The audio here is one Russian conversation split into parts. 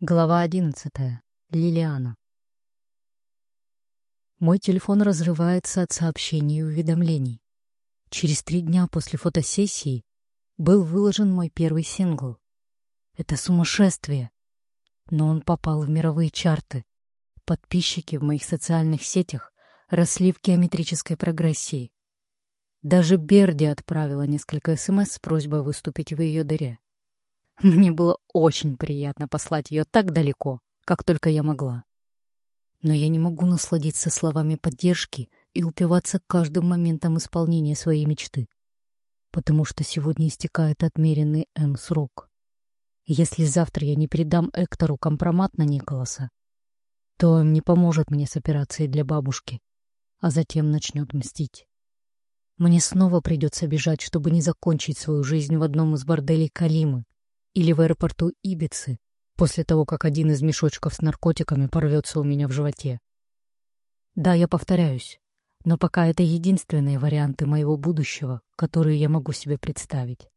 Глава одиннадцатая. Лилиана. Мой телефон разрывается от сообщений и уведомлений. Через три дня после фотосессии был выложен мой первый сингл. Это сумасшествие. Но он попал в мировые чарты. Подписчики в моих социальных сетях росли в геометрической прогрессии. Даже Берди отправила несколько СМС с просьбой выступить в ее дыре. Мне было очень приятно послать ее так далеко, как только я могла. Но я не могу насладиться словами поддержки и упиваться каждым моментом исполнения своей мечты, потому что сегодня истекает отмеренный М срок. Если завтра я не передам Эктору компромат на Николаса, то он не поможет мне с операцией для бабушки, а затем начнет мстить. Мне снова придется бежать, чтобы не закончить свою жизнь в одном из борделей Калимы, или в аэропорту Ибицы, после того, как один из мешочков с наркотиками порвется у меня в животе. Да, я повторяюсь, но пока это единственные варианты моего будущего, которые я могу себе представить.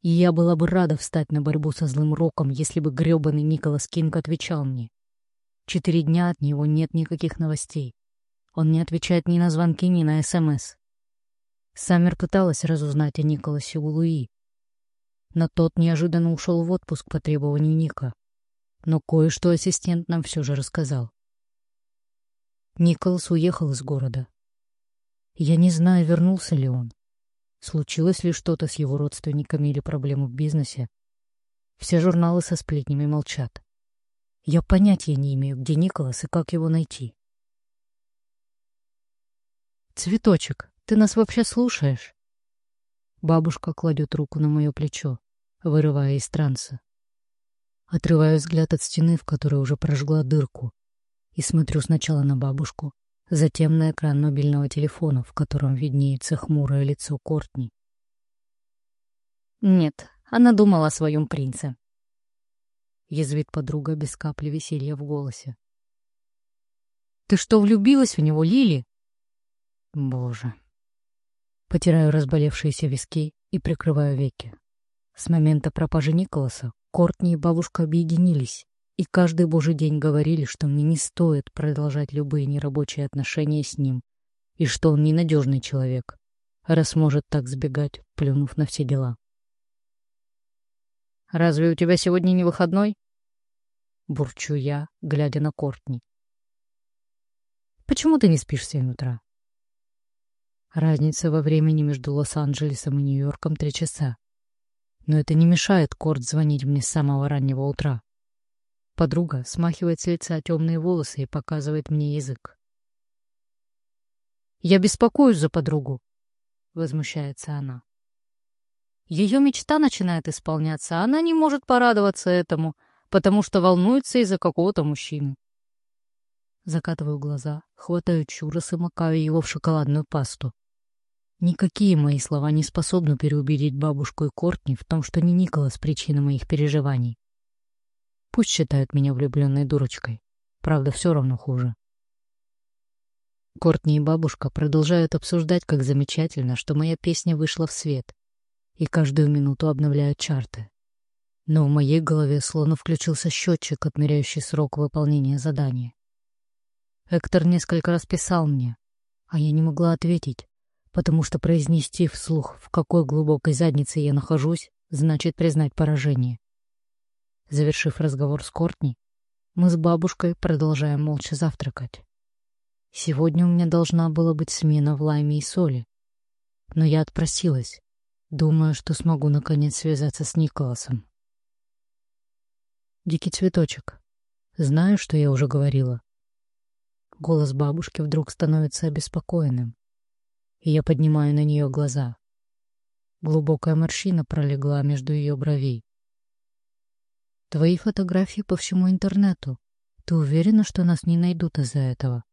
И я была бы рада встать на борьбу со злым роком, если бы грёбаный Николас Кинг отвечал мне. Четыре дня от него нет никаких новостей. Он не отвечает ни на звонки, ни на СМС. Саммер пыталась разузнать о Николасе у Луи, но тот неожиданно ушел в отпуск по требованию Ника. Но кое-что ассистент нам все же рассказал. Николас уехал из города. Я не знаю, вернулся ли он. Случилось ли что-то с его родственниками или проблемы в бизнесе. Все журналы со сплетнями молчат. Я понятия не имею, где Николас и как его найти. «Цветочек, ты нас вообще слушаешь?» Бабушка кладет руку на мое плечо, вырывая из транса. Отрываю взгляд от стены, в которой уже прожгла дырку, и смотрю сначала на бабушку, затем на экран мобильного телефона, в котором виднеется хмурое лицо Кортни. Нет, она думала о своем принце. Язвит подруга без капли веселья в голосе. «Ты что, влюбилась в него, Лили?» «Боже!» Потираю разболевшиеся виски и прикрываю веки. С момента пропажи Николаса Кортни и бабушка объединились, и каждый божий день говорили, что мне не стоит продолжать любые нерабочие отношения с ним, и что он ненадежный человек, раз может так сбегать, плюнув на все дела. «Разве у тебя сегодня не выходной?» Бурчу я, глядя на Кортни. «Почему ты не спишь в семь утра?» Разница во времени между Лос-Анджелесом и Нью-Йорком три часа. Но это не мешает Корт звонить мне с самого раннего утра. Подруга смахивает с лица темные волосы и показывает мне язык. «Я беспокоюсь за подругу», — возмущается она. Ее мечта начинает исполняться, а она не может порадоваться этому, потому что волнуется из-за какого-то мужчины. Закатываю глаза, хватаю чурос и макаю его в шоколадную пасту. Никакие мои слова не способны переубедить бабушку и Кортни в том, что не Николас причина моих переживаний. Пусть считают меня влюбленной дурочкой. Правда, все равно хуже. Кортни и бабушка продолжают обсуждать, как замечательно, что моя песня вышла в свет, и каждую минуту обновляют чарты. Но в моей голове словно включился счетчик, отмеряющий срок выполнения задания. Эктор несколько раз писал мне, а я не могла ответить, потому что произнести вслух, в какой глубокой заднице я нахожусь, значит признать поражение. Завершив разговор с Кортни, мы с бабушкой продолжаем молча завтракать. Сегодня у меня должна была быть смена в лайме и соли, но я отпросилась, думая, что смогу наконец связаться с Николасом. Дикий цветочек. Знаю, что я уже говорила, Голос бабушки вдруг становится обеспокоенным, и я поднимаю на нее глаза. Глубокая морщина пролегла между ее бровей. «Твои фотографии по всему интернету. Ты уверена, что нас не найдут из-за этого?»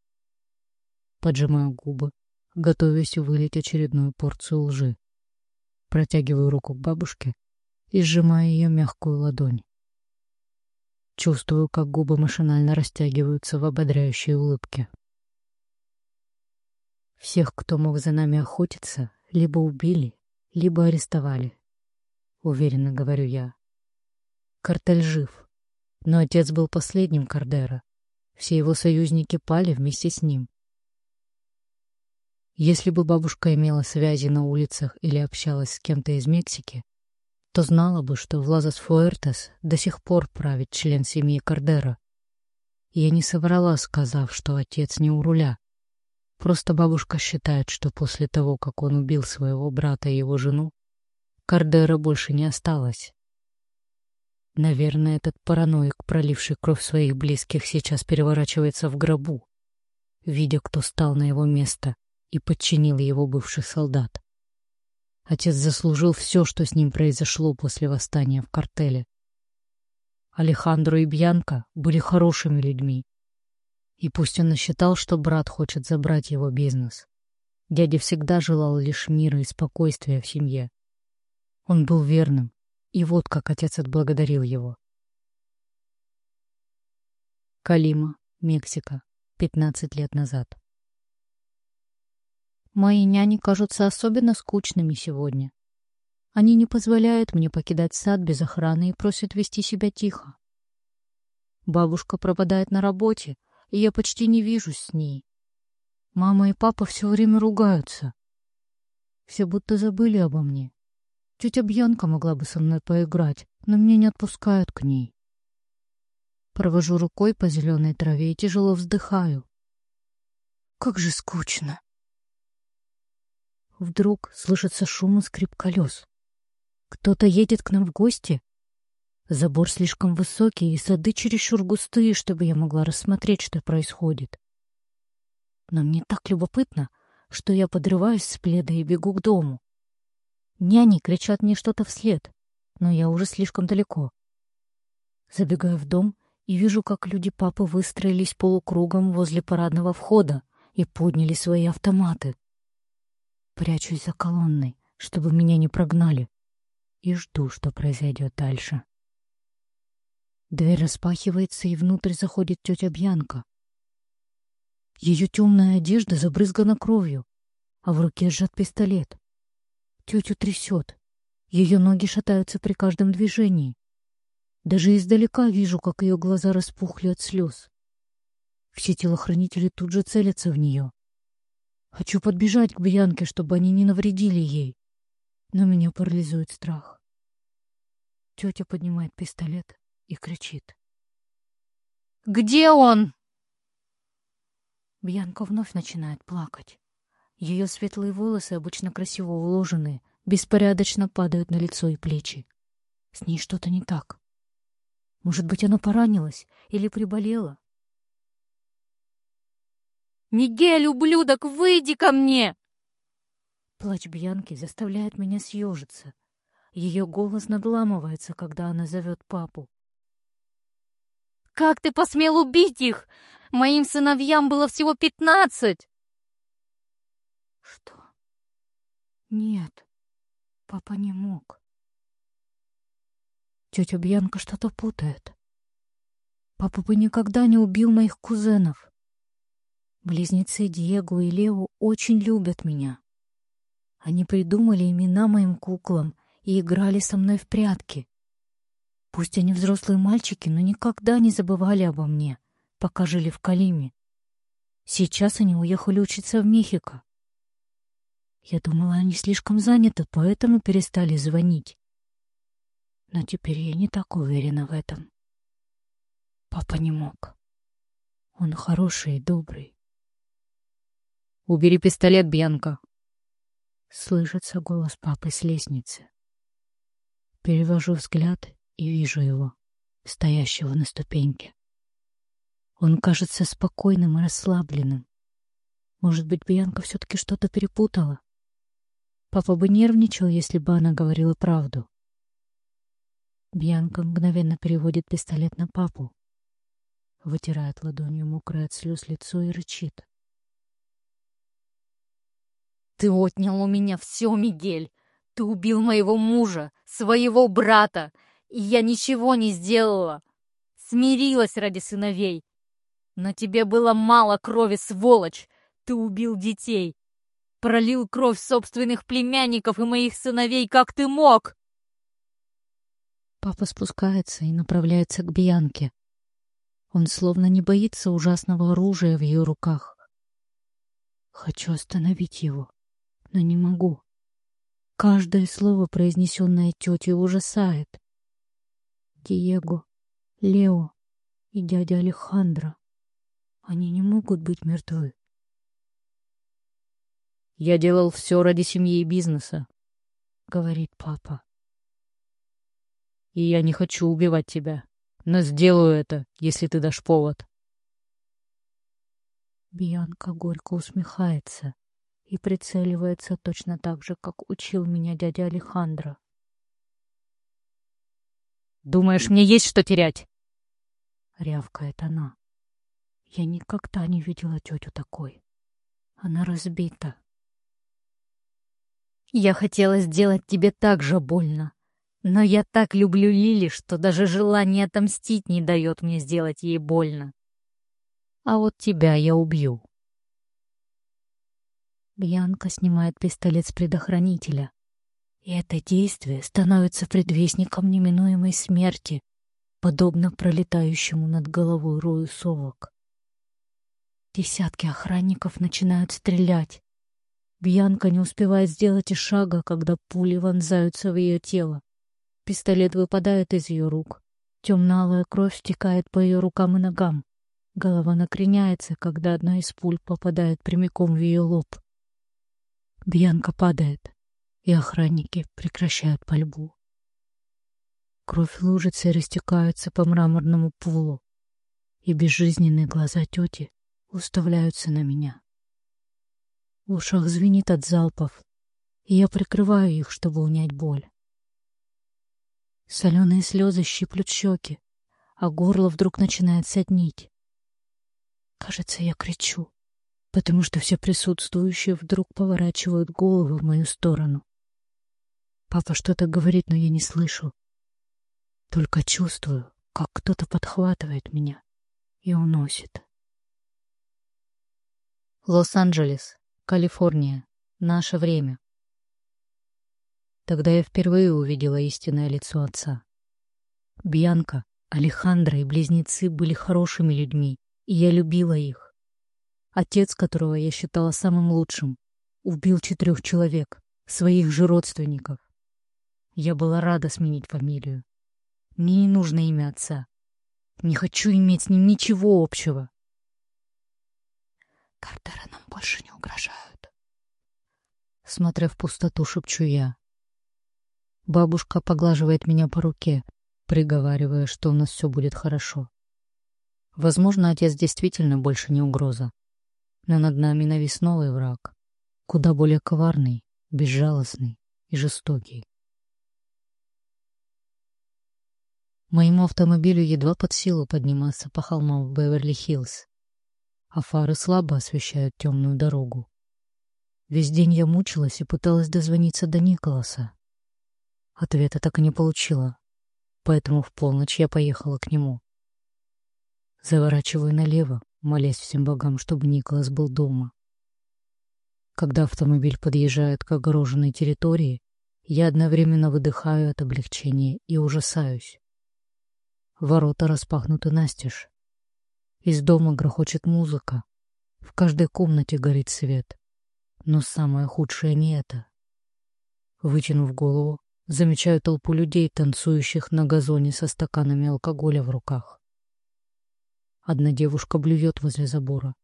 Поджимаю губы, готовясь вылить очередную порцию лжи. Протягиваю руку к бабушке и сжимаю ее мягкую ладонь. Чувствую, как губы машинально растягиваются в ободряющей улыбке. Всех, кто мог за нами охотиться, либо убили, либо арестовали. Уверенно говорю я. Картель жив. Но отец был последним Кардера. Все его союзники пали вместе с ним. Если бы бабушка имела связи на улицах или общалась с кем-то из Мексики, то знала бы, что в Лазас-Фуэртес до сих пор правит член семьи Кардера. Я не соврала, сказав, что отец не у руля. Просто бабушка считает, что после того, как он убил своего брата и его жену, Кардера больше не осталось. Наверное, этот параноик, проливший кровь своих близких, сейчас переворачивается в гробу, видя, кто стал на его место и подчинил его бывших солдат. Отец заслужил все, что с ним произошло после восстания в картеле. Алехандро и Бьянка были хорошими людьми. И пусть он и считал, что брат хочет забрать его бизнес, дядя всегда желал лишь мира и спокойствия в семье. Он был верным, и вот как отец отблагодарил его. Калима, Мексика, 15 лет назад. Мои няни кажутся особенно скучными сегодня. Они не позволяют мне покидать сад без охраны и просят вести себя тихо. Бабушка пропадает на работе, и я почти не вижусь с ней. Мама и папа все время ругаются. Все будто забыли обо мне. Тетя Бьянка могла бы со мной поиграть, но меня не отпускают к ней. Провожу рукой по зеленой траве и тяжело вздыхаю. Как же скучно. Вдруг слышится шум и скрип колес. Кто-то едет к нам в гости. Забор слишком высокий, и сады чересчур густые, чтобы я могла рассмотреть, что происходит. Но мне так любопытно, что я подрываюсь с пледа и бегу к дому. Няни кричат мне что-то вслед, но я уже слишком далеко. Забегаю в дом и вижу, как люди папы выстроились полукругом возле парадного входа и подняли свои автоматы. Прячусь за колонной, чтобы меня не прогнали, и жду, что произойдет дальше. Дверь распахивается, и внутрь заходит тетя Бьянка. Ее темная одежда забрызгана кровью, а в руке сжат пистолет. Тетю трясет. Ее ноги шатаются при каждом движении. Даже издалека вижу, как ее глаза распухли от слез. Все телохранители тут же целятся в нее. Хочу подбежать к Бьянке, чтобы они не навредили ей. Но меня парализует страх. Тетя поднимает пистолет и кричит. «Где он?» Бьянка вновь начинает плакать. Ее светлые волосы, обычно красиво уложенные, беспорядочно падают на лицо и плечи. С ней что-то не так. Может быть, она поранилась или приболела? «Мигель, ублюдок, выйди ко мне!» Плач Бьянки заставляет меня съежиться. Ее голос надламывается, когда она зовет папу. «Как ты посмел убить их? Моим сыновьям было всего пятнадцать!» «Что? Нет, папа не мог». Тетя Бьянка что-то путает. Папа бы никогда не убил моих кузенов. Близнецы Диего и Лео очень любят меня. Они придумали имена моим куклам и играли со мной в прятки. Пусть они взрослые мальчики, но никогда не забывали обо мне, пока жили в Калиме. Сейчас они уехали учиться в Мехико. Я думала, они слишком заняты, поэтому перестали звонить. Но теперь я не так уверена в этом. Папа не мог. Он хороший и добрый. «Убери пистолет, Бьянка!» Слышится голос папы с лестницы. Перевожу взгляд и вижу его, стоящего на ступеньке. Он кажется спокойным и расслабленным. Может быть, Бьянка все-таки что-то перепутала? Папа бы нервничал, если бы она говорила правду. Бьянка мгновенно переводит пистолет на папу, вытирает ладонью мокрое от слез лицо и рычит. Ты отнял у меня все, Мигель. Ты убил моего мужа, своего брата, и я ничего не сделала. Смирилась ради сыновей. Но тебе было мало крови, сволочь. Ты убил детей. Пролил кровь собственных племянников и моих сыновей, как ты мог. Папа спускается и направляется к Бьянке. Он словно не боится ужасного оружия в ее руках. Хочу остановить его, но не могу. Каждое слово, произнесенное тетей, ужасает. Диего, Лео и дядя Алехандро. Они не могут быть мертвы. «Я делал все ради семьи и бизнеса», — говорит папа. «И я не хочу убивать тебя, но сделаю это, если ты дашь повод». Бьянка горько усмехается и прицеливается точно так же, как учил меня дядя Алехандро. «Думаешь, мне есть что терять?» — рявкает она. Я никогда не видела тетю такой. Она разбита. Я хотела сделать тебе так же больно. Но я так люблю Лили, что даже желание отомстить не дает мне сделать ей больно. А вот тебя я убью. Бьянка снимает пистолет с предохранителя. И это действие становится предвестником неминуемой смерти, подобно пролетающему над головой рою совок. Десятки охранников начинают стрелять. Бьянка не успевает сделать и шага, когда пули вонзаются в ее тело. Пистолет выпадает из ее рук. Темно-алая кровь стекает по ее рукам и ногам. Голова накреняется, когда одна из пуль попадает прямиком в ее лоб. Бьянка падает, и охранники прекращают пальбу. Кровь лужицы растекаются по мраморному полу, и безжизненные глаза тети уставляются на меня. В ушах звенит от залпов, и я прикрываю их, чтобы унять боль. Соленые слезы щиплют щеки, а горло вдруг начинает соднить. Кажется, я кричу, потому что все присутствующие вдруг поворачивают головы в мою сторону. Папа что-то говорит, но я не слышу. Только чувствую, как кто-то подхватывает меня и уносит. Лос-Анджелес, Калифорния. Наше время. Тогда я впервые увидела истинное лицо отца. Бьянка, Алехандро и близнецы были хорошими людьми, и я любила их. Отец, которого я считала самым лучшим, убил четырех человек, своих же родственников. Я была рада сменить фамилию. Мне не нужно имя отца. Не хочу иметь с ним ничего общего. Картеры нам больше не угрожают. Смотря в пустоту, шепчу я. Бабушка поглаживает меня по руке, приговаривая, что у нас все будет хорошо. Возможно, отец действительно больше не угроза. Но над нами навис новый враг, куда более коварный, безжалостный и жестокий. Моему автомобилю едва под силу подниматься по холмам Беверли-Хиллз а фары слабо освещают темную дорогу. Весь день я мучилась и пыталась дозвониться до Николаса. Ответа так и не получила, поэтому в полночь я поехала к нему. Заворачиваю налево, молясь всем богам, чтобы Николас был дома. Когда автомобиль подъезжает к огороженной территории, я одновременно выдыхаю от облегчения и ужасаюсь. Ворота распахнуты настежь. Из дома грохочет музыка. В каждой комнате горит свет. Но самое худшее не это. Вытянув голову, замечаю толпу людей, танцующих на газоне со стаканами алкоголя в руках. Одна девушка блюет возле забора.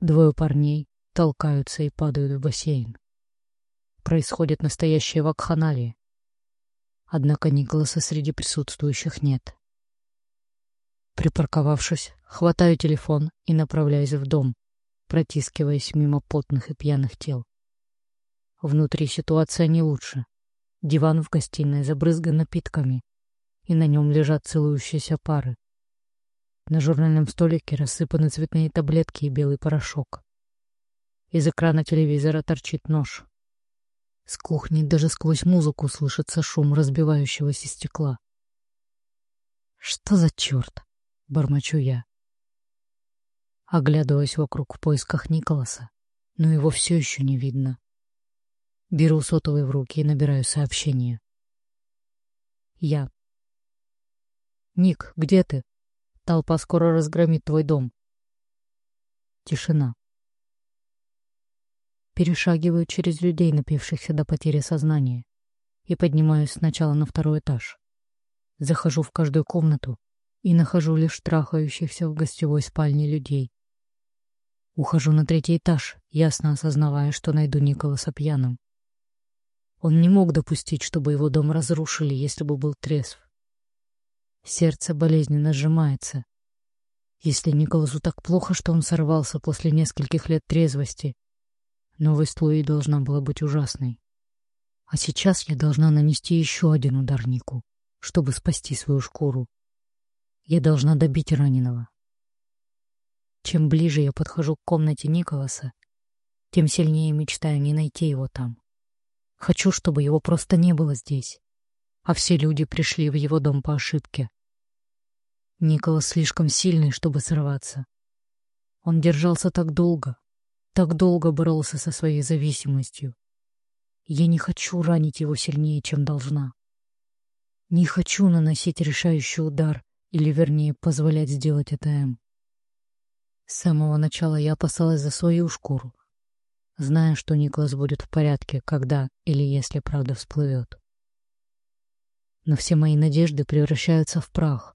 Двое парней толкаются и падают в бассейн. Происходит настоящее вакханалия. Однако Николаса среди присутствующих нет. Припарковавшись, хватаю телефон и направляюсь в дом, протискиваясь мимо потных и пьяных тел. Внутри ситуация не лучше. Диван в гостиной забрызган напитками, и на нем лежат целующиеся пары. На журнальном столике рассыпаны цветные таблетки и белый порошок. Из экрана телевизора торчит нож. С кухни даже сквозь музыку слышится шум разбивающегося стекла. Что за черт? — бормочу я. Оглядываюсь вокруг в поисках Николаса, но его все еще не видно. Беру сотовый в руки и набираю сообщение. Я. Ник, где ты? Толпа скоро разгромит твой дом. Тишина. Перешагиваю через людей, напившихся до потери сознания, и поднимаюсь сначала на второй этаж. Захожу в каждую комнату и нахожу лишь трахающихся в гостевой спальне людей. Ухожу на третий этаж, ясно осознавая, что найду Николаса пьяным. Он не мог допустить, чтобы его дом разрушили, если бы был трезв. Сердце болезненно сжимается. Если Николасу так плохо, что он сорвался после нескольких лет трезвости, новость Луи должна была быть ужасной. А сейчас я должна нанести еще один удар Нику, чтобы спасти свою шкуру. Я должна добить раненого. Чем ближе я подхожу к комнате Николаса, тем сильнее мечтаю не найти его там. Хочу, чтобы его просто не было здесь, а все люди пришли в его дом по ошибке. Николас слишком сильный, чтобы сорваться. Он держался так долго, так долго боролся со своей зависимостью. Я не хочу ранить его сильнее, чем должна. Не хочу наносить решающий удар, или, вернее, позволять сделать это М. С самого начала я опасалась за свою шкуру, зная, что Николас будет в порядке, когда или если правда всплывет. Но все мои надежды превращаются в прах,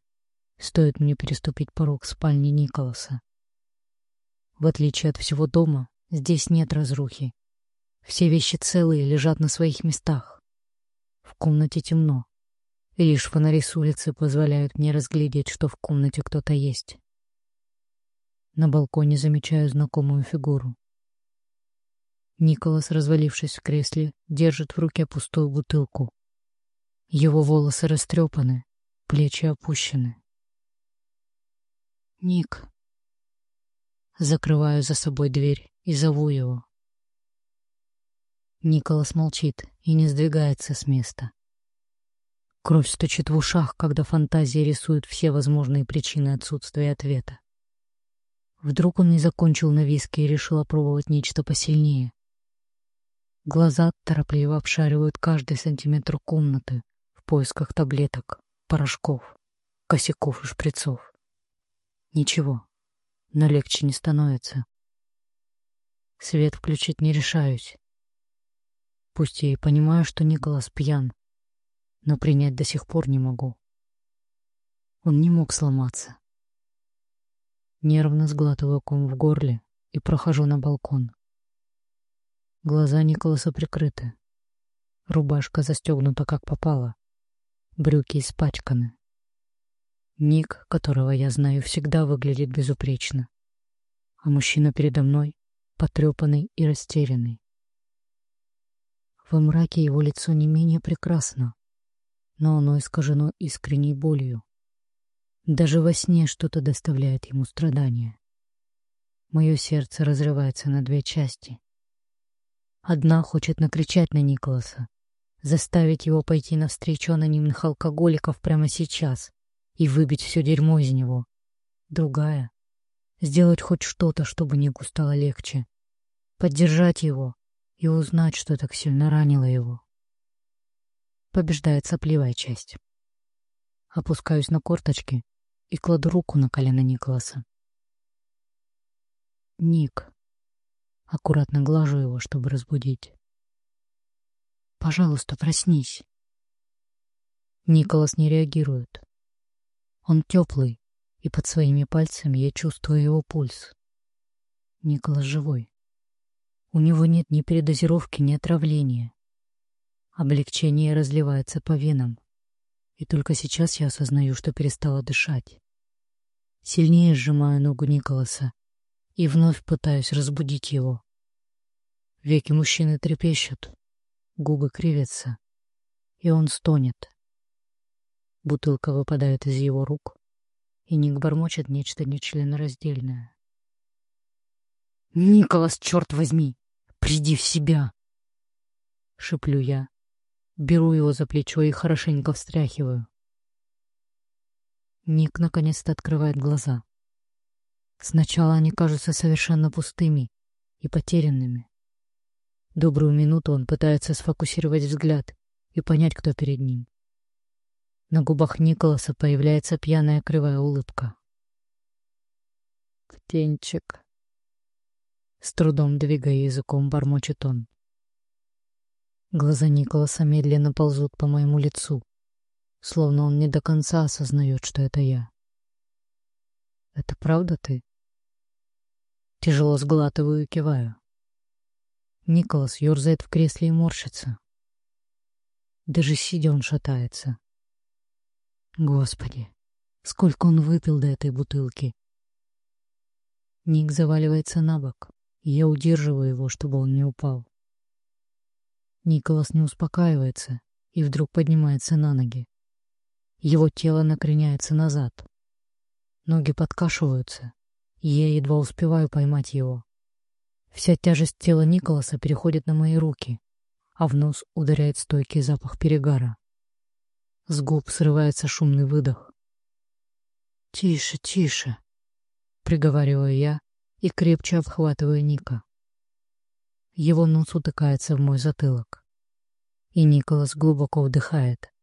стоит мне переступить порог спальни Николаса. В отличие от всего дома, здесь нет разрухи. Все вещи целые лежат на своих местах. В комнате темно. Лишь фонари с улицы позволяют мне разглядеть, что в комнате кто-то есть. На балконе замечаю знакомую фигуру. Николас, развалившись в кресле, держит в руке пустую бутылку. Его волосы растрепаны, плечи опущены. «Ник». Закрываю за собой дверь и зову его. Николас молчит и не сдвигается с места. Кровь стучит в ушах, когда фантазия рисует все возможные причины отсутствия ответа. Вдруг он не закончил на виске и решил опробовать нечто посильнее. Глаза торопливо обшаривают каждый сантиметр комнаты в поисках таблеток, порошков, косяков и шприцов. Ничего, но легче не становится. Свет включить не решаюсь. Пусть я и понимаю, что Николас пьян, но принять до сих пор не могу. Он не мог сломаться. Нервно сглатываю ком в горле и прохожу на балкон. Глаза Николаса прикрыты. Рубашка застегнута как попало. Брюки испачканы. Ник, которого я знаю, всегда выглядит безупречно. А мужчина передо мной потрепанный и растерянный. Во мраке его лицо не менее прекрасно, но оно искажено искренней болью. Даже во сне что-то доставляет ему страдания. Мое сердце разрывается на две части. Одна хочет накричать на Николаса, заставить его пойти навстречу анонимных алкоголиков прямо сейчас и выбить все дерьмо из него. Другая — сделать хоть что-то, чтобы Нику стало легче. Поддержать его и узнать, что так сильно ранило его побеждает сопливая часть. Опускаюсь на корточки и кладу руку на колено Николаса. Ник. Аккуратно глажу его, чтобы разбудить. Пожалуйста, проснись. Николас не реагирует. Он теплый, и под своими пальцами я чувствую его пульс. Николас живой. У него нет ни передозировки, ни отравления. Облегчение разливается по венам. И только сейчас я осознаю, что перестала дышать. Сильнее сжимаю ногу Николаса и вновь пытаюсь разбудить его. Веки мужчины трепещут, губы кривятся, и он стонет. Бутылка выпадает из его рук, и Ник бормочет нечто нечленораздельное. «Николас, черт возьми, приди в себя!» — шеплю я, Беру его за плечо и хорошенько встряхиваю. Ник наконец-то открывает глаза. Сначала они кажутся совершенно пустыми и потерянными. Добрую минуту он пытается сфокусировать взгляд и понять, кто перед ним. На губах Николаса появляется пьяная кривая улыбка. «Птенчик», — с трудом двигая языком, бормочет он. Глаза Николаса медленно ползут по моему лицу, словно он не до конца осознает, что это я. «Это правда ты?» Тяжело сглатываю и киваю. Николас ерзает в кресле и морщится. Даже сидя он шатается. Господи, сколько он выпил до этой бутылки. Ник заваливается на бок, и я удерживаю его, чтобы он не упал. Николас не успокаивается и вдруг поднимается на ноги. Его тело накреняется назад. Ноги подкашиваются, я едва успеваю поймать его. Вся тяжесть тела Николаса переходит на мои руки, а в нос ударяет стойкий запах перегара. С губ срывается шумный выдох. «Тише, тише!» — приговариваю я и крепче обхватываю Ника. Его нос утыкается в мой затылок, и Николас глубоко вдыхает.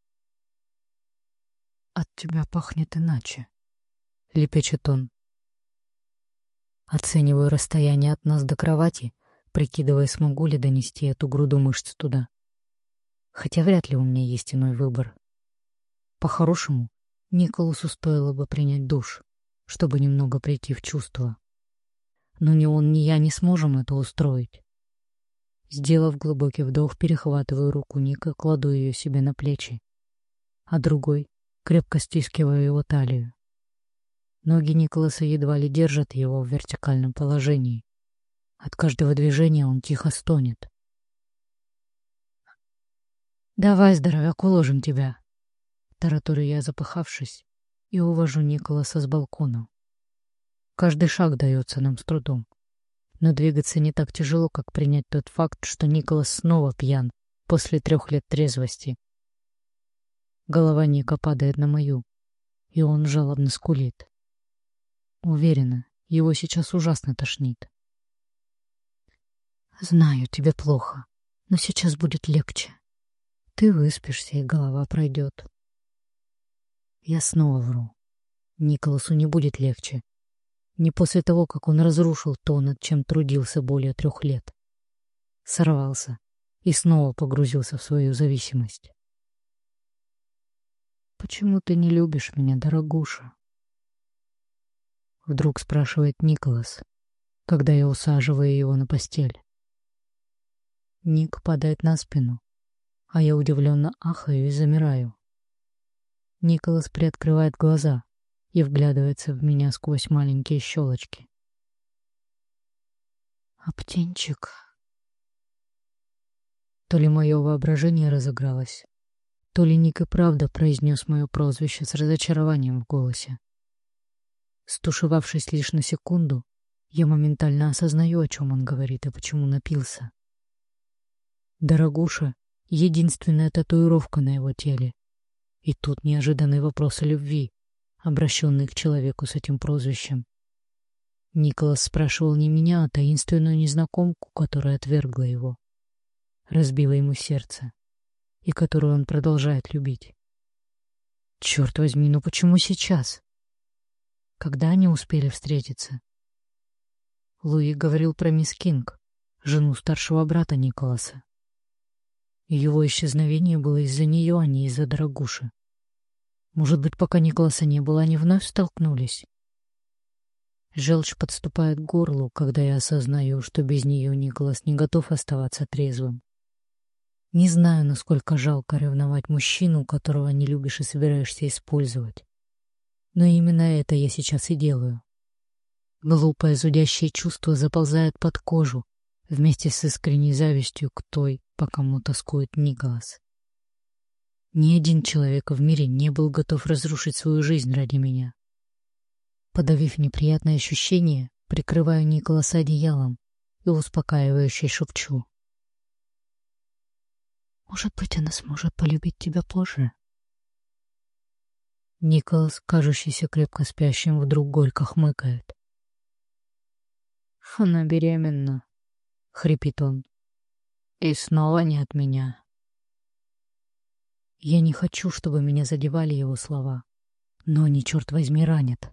«От тебя пахнет иначе», — лепечет он. Оцениваю расстояние от нас до кровати, прикидывая, смогу ли донести эту груду мышц туда. Хотя вряд ли у меня есть иной выбор. По-хорошему, Николасу стоило бы принять душ, чтобы немного прийти в чувство. Но ни он, ни я не сможем это устроить. Сделав глубокий вдох, перехватываю руку Ника, кладу ее себе на плечи, а другой крепко стискиваю его талию. Ноги Николаса едва ли держат его в вертикальном положении. От каждого движения он тихо стонет. «Давай, здоровяк, уложим тебя», Тараторю я, запыхавшись, и увожу Николаса с балкона. Каждый шаг дается нам с трудом. Но двигаться не так тяжело, как принять тот факт, что Николас снова пьян после трех лет трезвости. Голова Ника падает на мою, и он жалобно скулит. Уверена, его сейчас ужасно тошнит. Знаю, тебе плохо, но сейчас будет легче. Ты выспишься, и голова пройдет. Я снова вру. Николасу не будет легче. Не после того, как он разрушил то, над чем трудился более трех лет. Сорвался и снова погрузился в свою зависимость. «Почему ты не любишь меня, дорогуша?» Вдруг спрашивает Николас, когда я усаживаю его на постель. Ник падает на спину, а я удивленно ахаю и замираю. Николас приоткрывает глаза и вглядывается в меня сквозь маленькие щелочки. «Аптенчик...» То ли мое воображение разыгралось, то ли Ник и правда произнес мое прозвище с разочарованием в голосе. Стушевавшись лишь на секунду, я моментально осознаю, о чем он говорит и почему напился. Дорогуша — единственная татуировка на его теле, и тут неожиданный вопрос о любви, обращенный к человеку с этим прозвищем. Николас спрашивал не меня, а таинственную незнакомку, которая отвергла его, разбила ему сердце, и которую он продолжает любить. Черт возьми, ну почему сейчас? Когда они успели встретиться? Луи говорил про мисс Кинг, жену старшего брата Николаса. Его исчезновение было из-за нее, а не из-за дорогуши. Может быть, пока Николаса не было, они вновь столкнулись? Желчь подступает к горлу, когда я осознаю, что без нее Николас не готов оставаться трезвым. Не знаю, насколько жалко ревновать мужчину, которого не любишь и собираешься использовать. Но именно это я сейчас и делаю. Глупое зудящее чувство заползает под кожу вместе с искренней завистью к той, по кому тоскует Николас. Ни один человек в мире не был готов разрушить свою жизнь ради меня. Подавив неприятное ощущение, прикрываю Николаса одеялом и успокаивающе шепчу. «Может быть, она сможет полюбить тебя позже?» Николас, кажущийся крепко спящим, вдруг горько хмыкает. «Она беременна», — хрипит он. И снова не от меня. Я не хочу, чтобы меня задевали его слова, но они, черт возьми, ранят.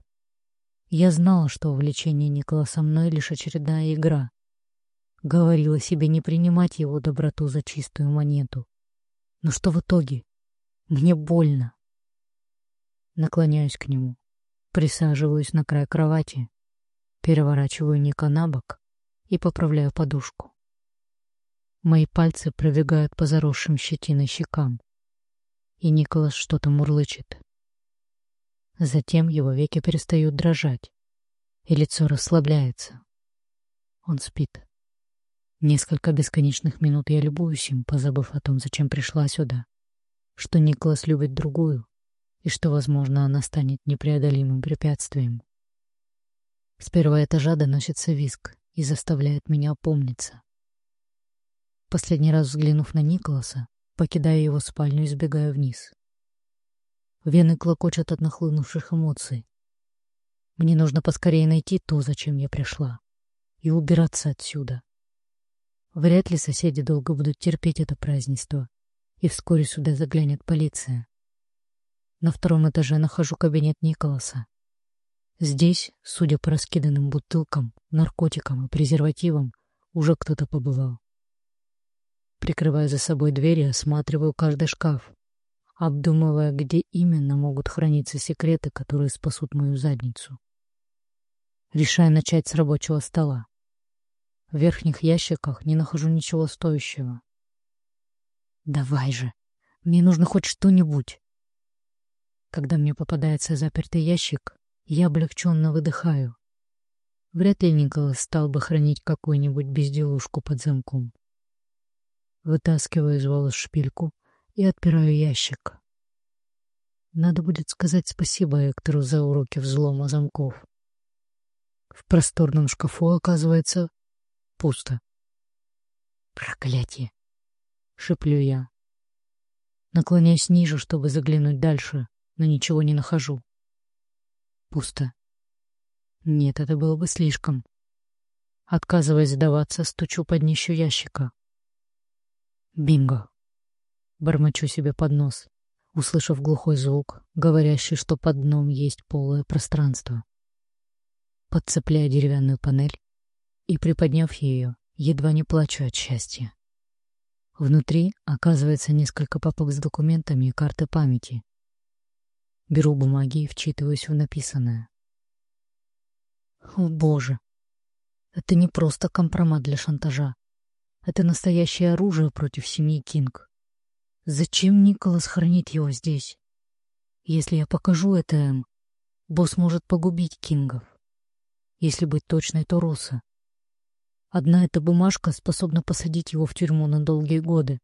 Я знала, что увлечение Никола со мной лишь очередная игра. Говорила себе не принимать его доброту за чистую монету. Но что в итоге? Мне больно. Наклоняюсь к нему, присаживаюсь на край кровати, переворачиваю Ника на бок и поправляю подушку. Мои пальцы пробегают по заросшим щетиной щекам, и Николас что-то мурлычет. Затем его веки перестают дрожать, и лицо расслабляется. Он спит. Несколько бесконечных минут я любуюсь им, позабыв о том, зачем пришла сюда, что Николас любит другую, и что, возможно, она станет непреодолимым препятствием. С первого этажа доносится виск и заставляет меня опомниться. Последний раз взглянув на Николаса, покидаю его спальню и сбегаю вниз. Вены клокочут от нахлынувших эмоций. Мне нужно поскорее найти то, зачем я пришла, и убираться отсюда. Вряд ли соседи долго будут терпеть это празднество, и вскоре сюда заглянет полиция. На втором этаже нахожу кабинет Николаса. Здесь, судя по раскиданным бутылкам, наркотикам и презервативам, уже кто-то побывал. Прикрываю за собой дверь осматриваю каждый шкаф, обдумывая, где именно могут храниться секреты, которые спасут мою задницу. Решаю начать с рабочего стола. В верхних ящиках не нахожу ничего стоящего. Давай же, мне нужно хоть что-нибудь. Когда мне попадается запертый ящик, я облегченно выдыхаю. Вряд ли Николас стал бы хранить какую-нибудь безделушку под замком. Вытаскиваю из волос шпильку и отпираю ящик. Надо будет сказать спасибо Эктору за уроки взлома замков. В просторном шкафу оказывается пусто. Проклятие! Шиплю я. Наклоняюсь ниже, чтобы заглянуть дальше, но ничего не нахожу. Пусто. Нет, это было бы слишком. Отказываясь сдаваться, стучу под днищу ящика. Бинго! Бормочу себе под нос, услышав глухой звук, говорящий, что под дном есть полое пространство. Подцепляю деревянную панель и, приподняв ее, едва не плачу от счастья. Внутри оказывается несколько папок с документами и карты памяти. Беру бумаги и вчитываюсь в написанное. О боже! Это не просто компромат для шантажа. Это настоящее оружие против семьи Кинг. Зачем Николас хранит его здесь? Если я покажу это Эм, босс может погубить Кингов. Если быть точной, то Роса. Одна эта бумажка способна посадить его в тюрьму на долгие годы.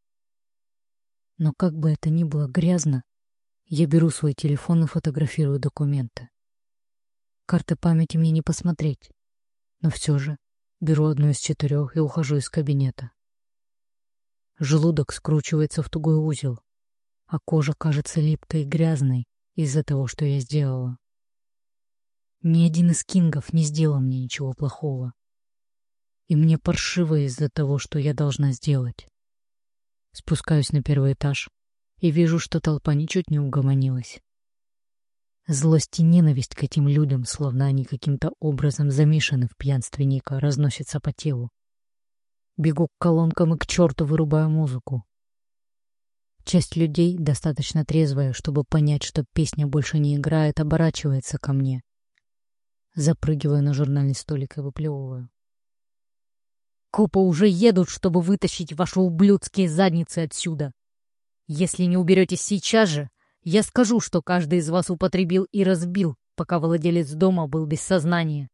Но как бы это ни было грязно, я беру свой телефон и фотографирую документы. Карты памяти мне не посмотреть, но все же беру одну из четырех и ухожу из кабинета. Желудок скручивается в тугой узел, а кожа кажется липкой и грязной из-за того, что я сделала. Ни один из кингов не сделал мне ничего плохого. И мне паршиво из-за того, что я должна сделать. Спускаюсь на первый этаж и вижу, что толпа ничуть не угомонилась. Злость и ненависть к этим людям, словно они каким-то образом замешаны в пьянстве Ника, разносятся по телу. Бегу к колонкам и к черту вырубаю музыку. Часть людей, достаточно трезвая, чтобы понять, что песня больше не играет, оборачивается ко мне. Запрыгиваю на журнальный столик и выплевываю. Копы уже едут, чтобы вытащить ваши ублюдские задницы отсюда. Если не уберетесь сейчас же, я скажу, что каждый из вас употребил и разбил, пока владелец дома был без сознания.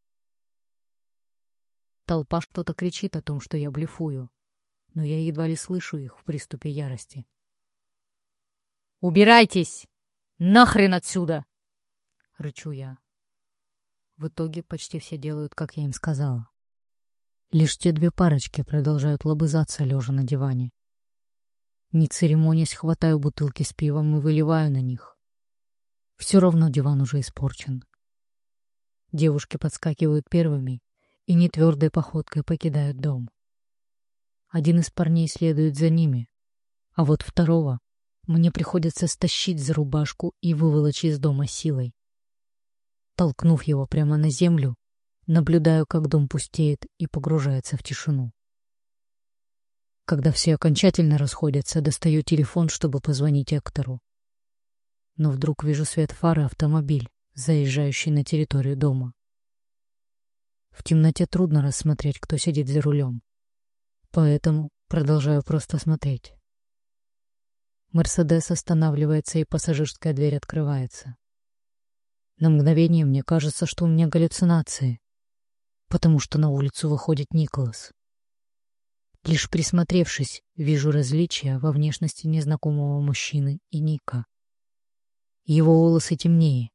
Толпа что-то кричит о том, что я блефую, но я едва ли слышу их в приступе ярости. «Убирайтесь! Нахрен отсюда!» — рычу я. В итоге почти все делают, как я им сказала. Лишь те две парочки продолжают лобызаться, лежа на диване. Не церемонясь, хватаю бутылки с пивом и выливаю на них. Все равно диван уже испорчен. Девушки подскакивают первыми и нетвердой походкой покидают дом. Один из парней следует за ними, а вот второго мне приходится стащить за рубашку и выволочь из дома силой. Толкнув его прямо на землю, наблюдаю, как дом пустеет и погружается в тишину. Когда все окончательно расходятся, достаю телефон, чтобы позвонить Эктору. Но вдруг вижу свет фары автомобиль, заезжающий на территорию дома. В темноте трудно рассмотреть, кто сидит за рулем. Поэтому продолжаю просто смотреть. Мерседес останавливается, и пассажирская дверь открывается. На мгновение мне кажется, что у меня галлюцинации, потому что на улицу выходит Николас. Лишь присмотревшись, вижу различия во внешности незнакомого мужчины и Ника. Его волосы темнее,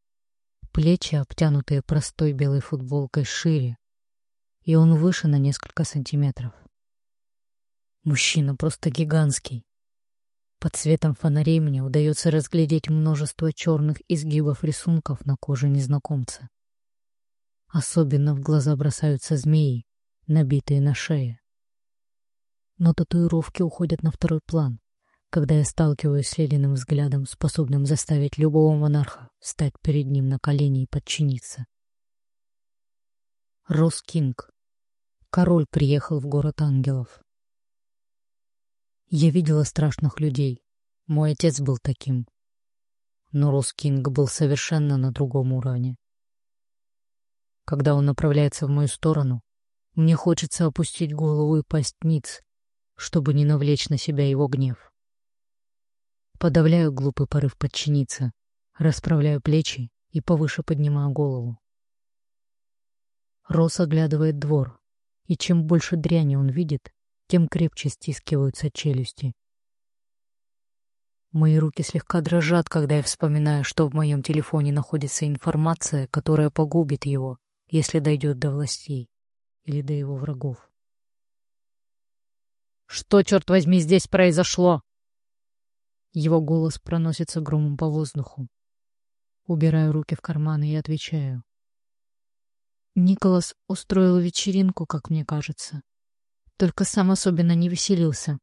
плечи, обтянутые простой белой футболкой, шире, и он выше на несколько сантиметров. Мужчина просто гигантский, под светом фонарей мне удается разглядеть множество черных изгибов рисунков на коже незнакомца. Особенно в глаза бросаются змеи, набитые на шее. Но татуировки уходят на второй план, когда я сталкиваюсь с Лелиным взглядом, способным заставить любого монарха встать перед ним на колени и подчиниться. Рос Кинг. Король приехал в город ангелов. Я видела страшных людей. Мой отец был таким. Но Роскинг был совершенно на другом уровне. Когда он направляется в мою сторону, мне хочется опустить голову и пасть ниц, чтобы не навлечь на себя его гнев. Подавляю глупый порыв подчиниться, расправляю плечи и повыше поднимаю голову. Рос оглядывает двор, и чем больше дряни он видит, тем крепче стискиваются челюсти. Мои руки слегка дрожат, когда я вспоминаю, что в моем телефоне находится информация, которая погубит его, если дойдет до властей или до его врагов. «Что, черт возьми, здесь произошло?» Его голос проносится громом по воздуху. Убираю руки в карманы и отвечаю. Николас устроил вечеринку, как мне кажется только сам особенно не веселился.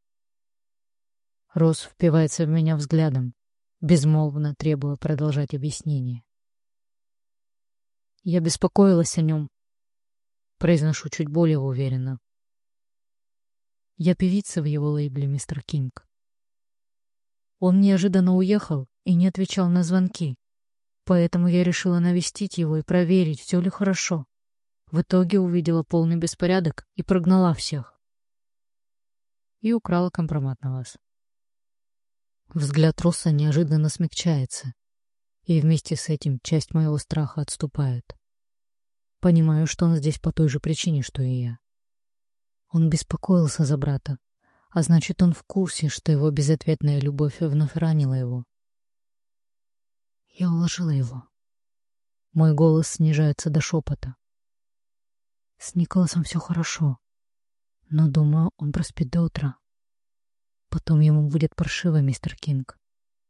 Рос впивается в меня взглядом, безмолвно требуя продолжать объяснение. Я беспокоилась о нем. Произношу чуть более уверенно. Я певица в его лейбле «Мистер Кинг». Он неожиданно уехал и не отвечал на звонки, поэтому я решила навестить его и проверить, все ли хорошо. В итоге увидела полный беспорядок и прогнала всех и украла компромат на вас. Взгляд Росса неожиданно смягчается, и вместе с этим часть моего страха отступает. Понимаю, что он здесь по той же причине, что и я. Он беспокоился за брата, а значит, он в курсе, что его безответная любовь вновь ранила его. Я уложила его. Мой голос снижается до шепота. С Николасом все хорошо но, думаю, он проспит до утра. Потом ему будет паршиво, мистер Кинг.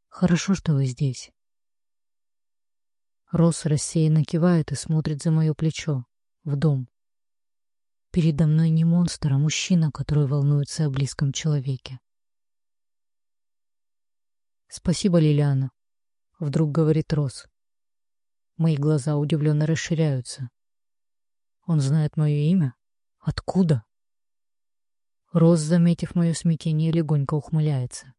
Хорошо, что вы здесь. Росс рассеянно кивает и смотрит за мое плечо, в дом. Передо мной не монстр, а мужчина, который волнуется о близком человеке. «Спасибо, Лилиана», — вдруг говорит Росс. Мои глаза удивленно расширяются. Он знает мое имя? Откуда? Рос, заметив мое смятение, легонько ухмыляется.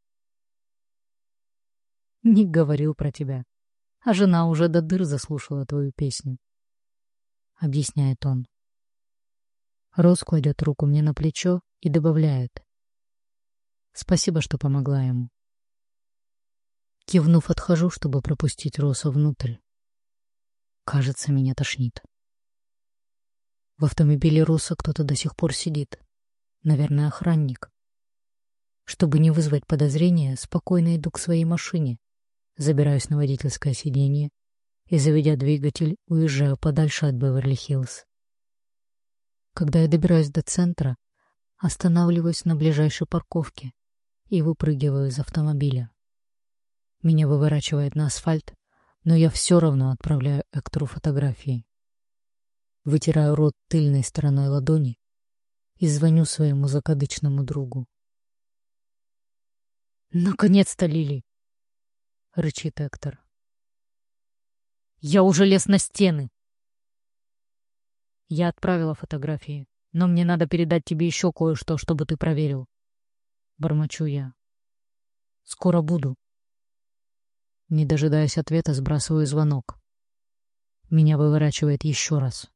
Ник говорил про тебя, а жена уже до дыр заслушала твою песню. Объясняет он. Рос кладет руку мне на плечо и добавляет. Спасибо, что помогла ему. Кивнув, отхожу, чтобы пропустить Роса внутрь. Кажется, меня тошнит. В автомобиле Роса кто-то до сих пор сидит. Наверное, охранник. Чтобы не вызвать подозрения, спокойно иду к своей машине, забираюсь на водительское сиденье и, заведя двигатель, уезжаю подальше от Беверли-Хиллз. Когда я добираюсь до центра, останавливаюсь на ближайшей парковке и выпрыгиваю из автомобиля. Меня выворачивает на асфальт, но я все равно отправляю Эктору фотографии. Вытираю рот тыльной стороной ладони и звоню своему закадычному другу. «Наконец-то, Лили! — рычит Эктор. «Я уже лез на стены!» Я отправила фотографии, но мне надо передать тебе еще кое-что, чтобы ты проверил. Бормочу я. Скоро буду. Не дожидаясь ответа, сбрасываю звонок. Меня выворачивает еще раз.